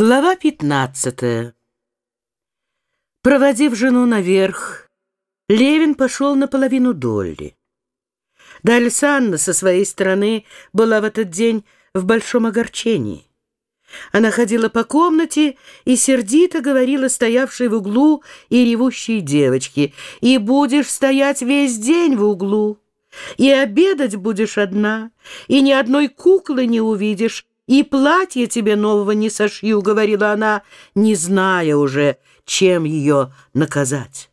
Глава пятнадцатая. Проводив жену наверх, Левин пошел наполовину Долли. Дальсанна со своей стороны была в этот день в большом огорчении. Она ходила по комнате и сердито говорила стоявшей в углу и ревущей девочке, «И будешь стоять весь день в углу, и обедать будешь одна, и ни одной куклы не увидишь, «И платье тебе нового не сошью», — говорила она, не зная уже, чем ее наказать.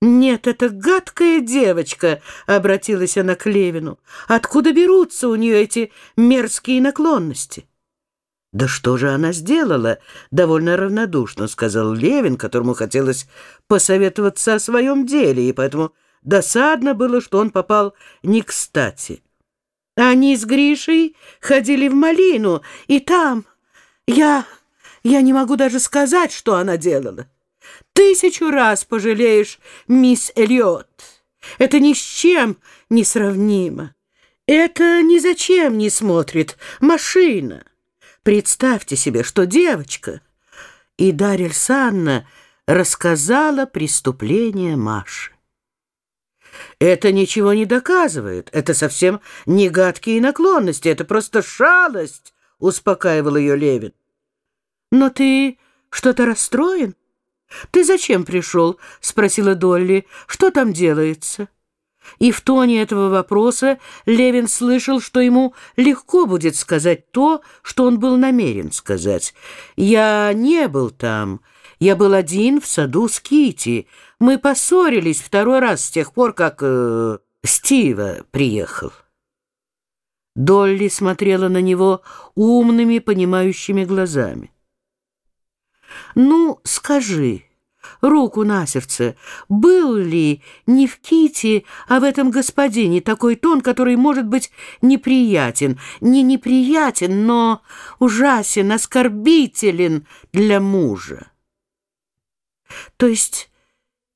«Нет, это гадкая девочка», — обратилась она к Левину. «Откуда берутся у нее эти мерзкие наклонности?» «Да что же она сделала?» — довольно равнодушно сказал Левин, которому хотелось посоветоваться о своем деле, и поэтому досадно было, что он попал не кстати. Они с Гришей ходили в малину, и там... Я... я не могу даже сказать, что она делала. Тысячу раз пожалеешь, мисс Эллиот. Это ни с чем не сравнимо. Это ни зачем не смотрит машина. Представьте себе, что девочка... И Дарья Санна рассказала преступление Маши. Это ничего не доказывает. Это совсем не гадкие наклонности. Это просто шалость, — успокаивал ее Левин. Но ты что-то расстроен? Ты зачем пришел? — спросила Долли. Что там делается? И в тоне этого вопроса Левин слышал, что ему легко будет сказать то, что он был намерен сказать. «Я не был там. Я был один в саду с Кити. Мы поссорились второй раз с тех пор, как э, Стива приехал». Долли смотрела на него умными, понимающими глазами. «Ну, скажи» руку на сердце, был ли не в Ките, а в этом господине такой тон, который может быть неприятен, не неприятен, но ужасен, оскорбителен для мужа? То есть,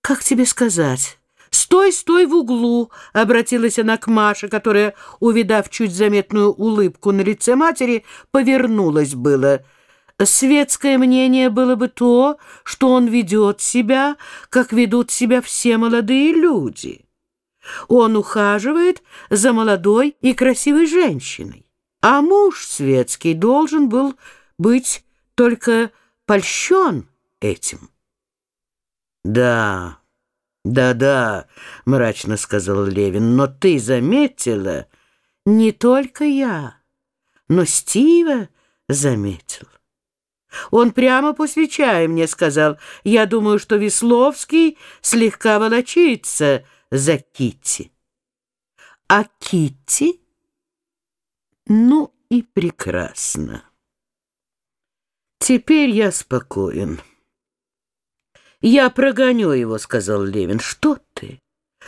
как тебе сказать... «Стой, стой в углу!» — обратилась она к Маше, которая, увидав чуть заметную улыбку на лице матери, повернулась было — Светское мнение было бы то, что он ведет себя, как ведут себя все молодые люди. Он ухаживает за молодой и красивой женщиной, а муж светский должен был быть только польщен этим. «Да, да-да», — мрачно сказал Левин, — «но ты заметила, не только я, но Стива заметил». Он прямо после чая мне сказал, я думаю, что Весловский слегка волочится за Китти. А Китти? Ну и прекрасно. Теперь я спокоен. «Я прогоню его», — сказал Левин. «Что ты?»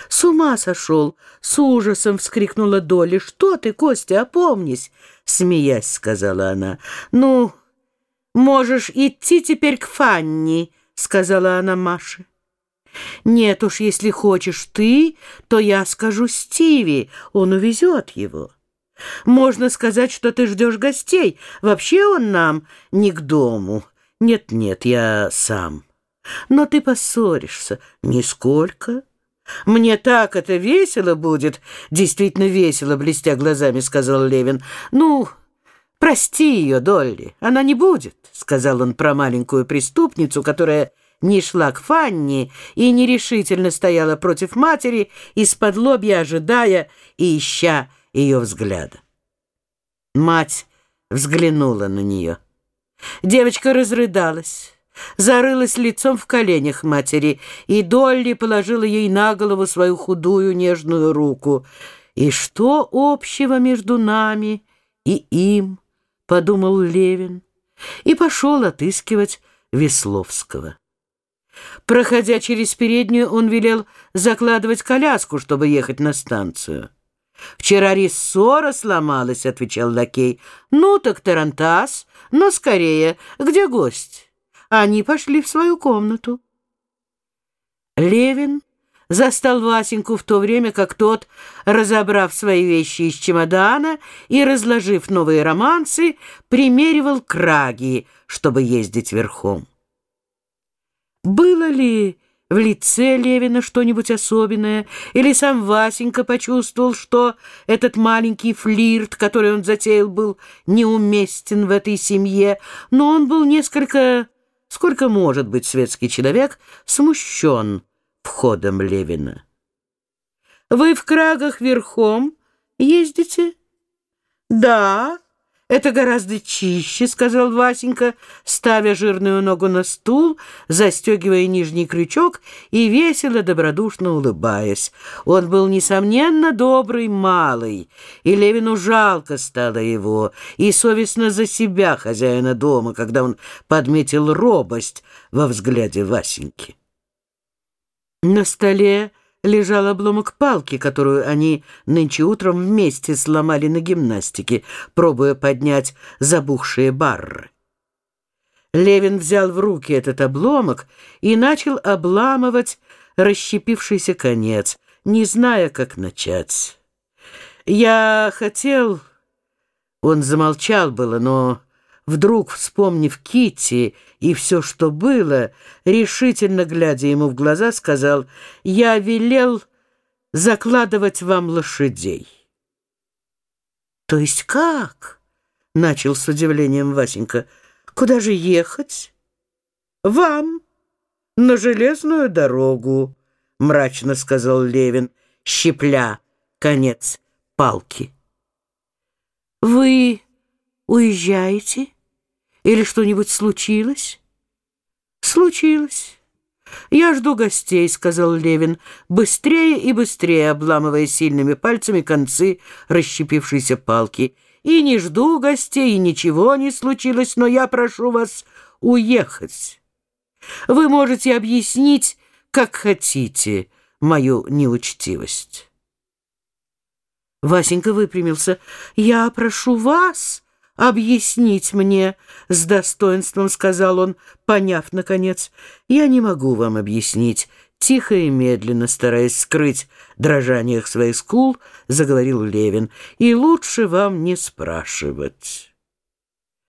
«С ума сошел!» — с ужасом вскрикнула Долли. «Что ты, Костя, опомнись!» — смеясь, сказала она. «Ну...» «Можешь идти теперь к Фанни», — сказала она Маше. «Нет уж, если хочешь ты, то я скажу Стиви, он увезет его. Можно сказать, что ты ждешь гостей. Вообще он нам не к дому. Нет-нет, я сам. Но ты поссоришься. Нисколько». «Мне так это весело будет!» «Действительно весело!» — блестя глазами сказал Левин. «Ну, «Прости ее, Долли, она не будет», — сказал он про маленькую преступницу, которая не шла к Фанни и нерешительно стояла против матери, из-под лобья ожидая и ища ее взгляда. Мать взглянула на нее. Девочка разрыдалась, зарылась лицом в коленях матери, и Долли положила ей на голову свою худую нежную руку. «И что общего между нами и им?» — подумал Левин и пошел отыскивать Весловского. Проходя через переднюю, он велел закладывать коляску, чтобы ехать на станцию. «Вчера рессора сломалась», — отвечал лакей. «Ну так Тарантас, но скорее, где гость?» Они пошли в свою комнату. Левин застал Васеньку в то время, как тот, разобрав свои вещи из чемодана и разложив новые романсы, примеривал краги, чтобы ездить верхом. Было ли в лице Левина что-нибудь особенное, или сам Васенька почувствовал, что этот маленький флирт, который он затеял, был неуместен в этой семье, но он был несколько, сколько может быть светский человек, смущен входом Левина. «Вы в крагах верхом ездите?» «Да». «Это гораздо чище», — сказал Васенька, ставя жирную ногу на стул, застегивая нижний крючок и весело, добродушно улыбаясь. Он был, несомненно, добрый малый, и Левину жалко стало его, и совестно за себя, хозяина дома, когда он подметил робость во взгляде Васеньки. На столе лежал обломок палки, которую они нынче утром вместе сломали на гимнастике, пробуя поднять забухшие барры. Левин взял в руки этот обломок и начал обламывать расщепившийся конец, не зная, как начать. «Я хотел...» Он замолчал было, но вдруг, вспомнив Китти и все, что было, решительно глядя ему в глаза, сказал, «Я велел закладывать вам лошадей». «То есть как?» — начал с удивлением Васенька. «Куда же ехать?» «Вам, на железную дорогу», — мрачно сказал Левин, щепля конец палки. «Вы уезжаете?» Или что-нибудь случилось?» «Случилось. Я жду гостей», — сказал Левин, быстрее и быстрее обламывая сильными пальцами концы расщепившейся палки. «И не жду гостей, и ничего не случилось, но я прошу вас уехать. Вы можете объяснить, как хотите, мою неучтивость». Васенька выпрямился. «Я прошу вас...» объяснить мне, — с достоинством сказал он, поняв, наконец. Я не могу вам объяснить. Тихо и медленно, стараясь скрыть дрожание своих скул, заговорил Левин. И лучше вам не спрашивать.